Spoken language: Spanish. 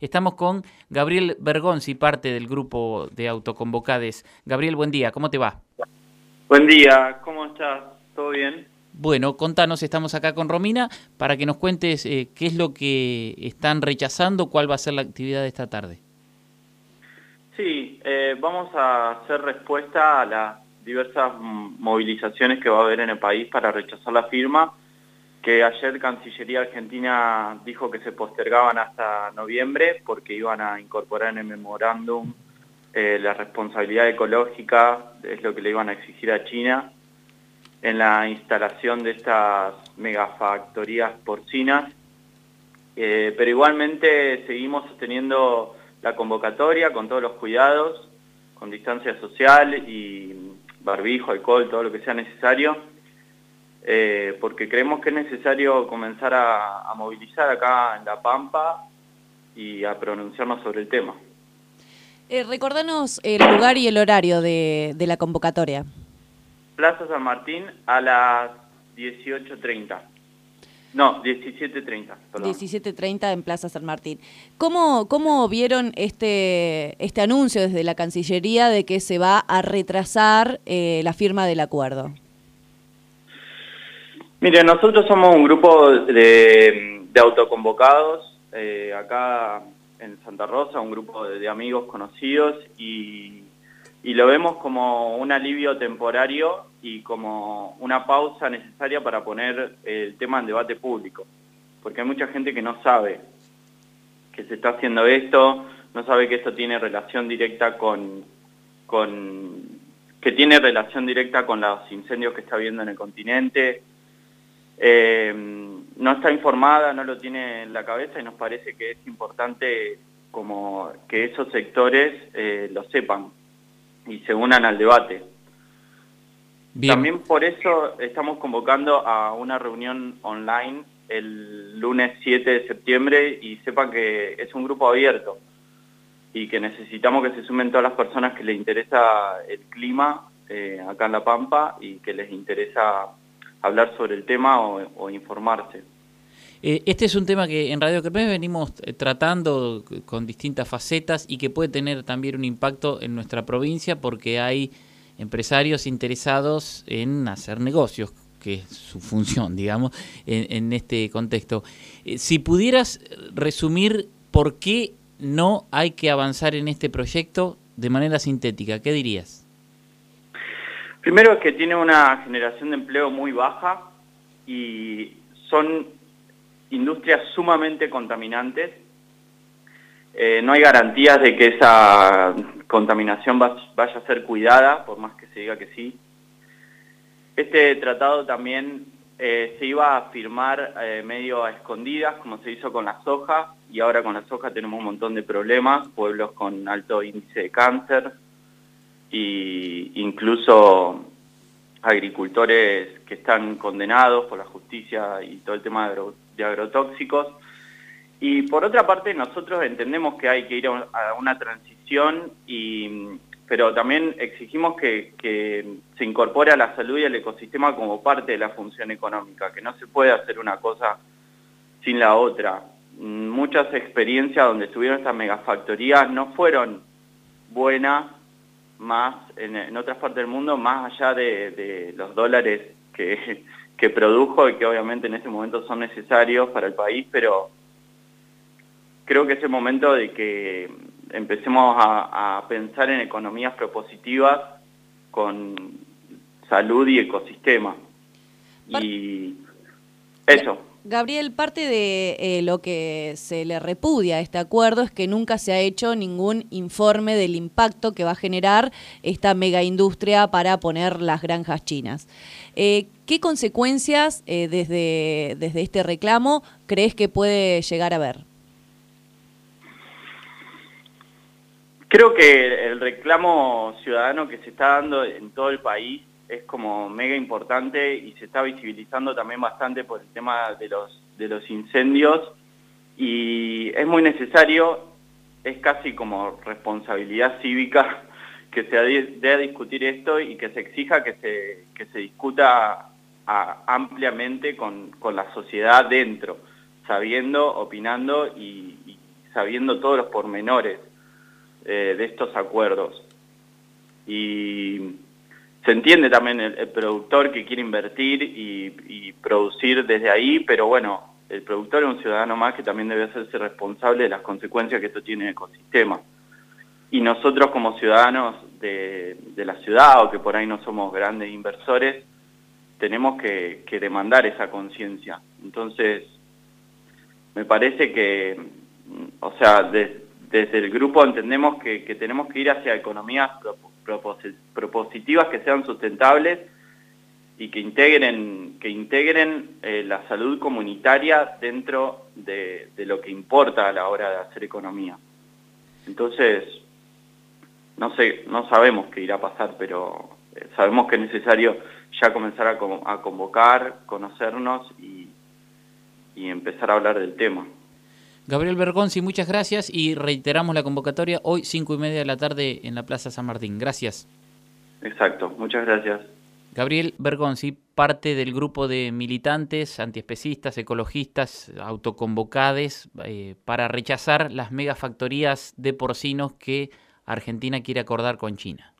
Estamos con Gabriel Bergonzi, parte del grupo de autoconvocades. Gabriel, buen día, ¿cómo te va? Buen día, ¿cómo estás? ¿Todo bien? Bueno, contanos, estamos acá con Romina para que nos cuentes eh, qué es lo que están rechazando, cuál va a ser la actividad de esta tarde. Sí, eh, vamos a hacer respuesta a las diversas movilizaciones que va a haber en el país para rechazar la firma que ayer Cancillería Argentina dijo que se postergaban hasta noviembre porque iban a incorporar en el memorándum eh, la responsabilidad ecológica, es lo que le iban a exigir a China, en la instalación de estas megafactorías porcinas. Eh, pero igualmente seguimos sosteniendo la convocatoria con todos los cuidados, con distancia social y barbijo, alcohol, todo lo que sea necesario eh, porque creemos que es necesario comenzar a, movilizar acá en La Pampa y a pronunciarnos sobre el tema. Eh, recordanos el lugar y el horario de, la convocatoria. Plaza San Martín a las 18.30. No, 17.30. 17.30 en Plaza San Martín. ¿Cómo, ¿Cómo vieron este, este anuncio desde la Cancillería de que se va a retrasar eh, la firma del acuerdo? Mire, nosotros somos un grupo de, autoconvocados eh, acá en Santa Rosa, un grupo de, amigos conocidos y, lo vemos como un alivio temporario y como una pausa necesaria para poner el tema en debate público, porque hay mucha gente que no sabe que se está haciendo esto, no sabe que esto tiene relación directa con, con que tiene relación directa con los incendios que está habiendo en el continente, eh, no está informada, no lo tiene en la cabeza y nos parece que es importante como que esos sectores eh, lo sepan y se unan al debate. También por eso estamos convocando a una reunión online el lunes 7 de septiembre y sepan que es un grupo abierto y que necesitamos que se sumen todas las personas que les interesa el clima eh, acá en La Pampa y que les interesa hablar sobre el tema o, informarse. Eh, este es un tema que en Radio Kermés venimos eh, tratando con distintas facetas y que puede tener también un impacto en nuestra provincia porque hay empresarios interesados en hacer negocios, que es su función, digamos, en, este contexto. Eh, si pudieras resumir por qué no hay que avanzar en este proyecto de manera sintética, ¿qué dirías? Primero es que tiene una generación de empleo muy baja y son industrias sumamente contaminantes. Eh, no hay garantías de que esa contaminación vaya a ser cuidada, por más que se diga que sí. Este tratado también eh, se iba a firmar eh, medio a escondidas, como se hizo con la soja, y ahora con la soja tenemos un montón de problemas, pueblos con alto índice de cáncer, y incluso agricultores que están condenados por la justicia y todo el tema de, agrotóxicos. Y por otra parte, nosotros entendemos que hay que ir a una transición, y, pero también exigimos que, que, se incorpore a la salud y al ecosistema como parte de la función económica, que no se puede hacer una cosa sin la otra. Muchas experiencias donde estuvieron estas megafactorías no fueron buenas más en, otras partes del mundo, más allá de, los dólares que, que, produjo y que obviamente en este momento son necesarios para el país, pero creo que es el momento de que empecemos a, a pensar en economías propositivas con salud y ecosistema. Y eso. Gabriel, parte de eh, lo que se le repudia a este acuerdo es que nunca se ha hecho ningún informe del impacto que va a generar esta megaindustria para poner las granjas chinas. Eh, ¿Qué consecuencias eh, desde, desde este reclamo crees que puede llegar a haber? Creo que el reclamo ciudadano que se está dando en todo el país es como mega importante y se está visibilizando también bastante por el tema de los, de los incendios y es muy necesario, es casi como responsabilidad cívica que se dé a discutir esto y que se exija que se, que se discuta ampliamente con, con, la sociedad dentro, sabiendo, opinando y, sabiendo todos los pormenores eh, de estos acuerdos. Y se entiende también el, productor que quiere invertir y, producir desde ahí, pero bueno, el productor es un ciudadano más que también debe hacerse responsable de las consecuencias que esto tiene en el ecosistema. Y nosotros como ciudadanos de, la ciudad o que por ahí no somos grandes inversores, tenemos que, demandar esa conciencia. Entonces, me parece que, o sea, desde el grupo entendemos que, tenemos que ir hacia economías propositivas que sean sustentables y que integren, que integren eh, la salud comunitaria dentro de, lo que importa a la hora de hacer economía. Entonces, no sé, no sabemos qué irá a pasar, pero eh, sabemos que es necesario ya comenzar a, a convocar, conocernos y, y empezar a hablar del tema. Gabriel Bergonzi, muchas gracias y reiteramos la convocatoria hoy cinco y media de la tarde en la Plaza San Martín. Gracias. Exacto, muchas gracias. Gabriel Bergonzi, parte del grupo de militantes, antiespecistas, ecologistas, autoconvocades eh, para rechazar las megafactorías de porcinos que Argentina quiere acordar con China.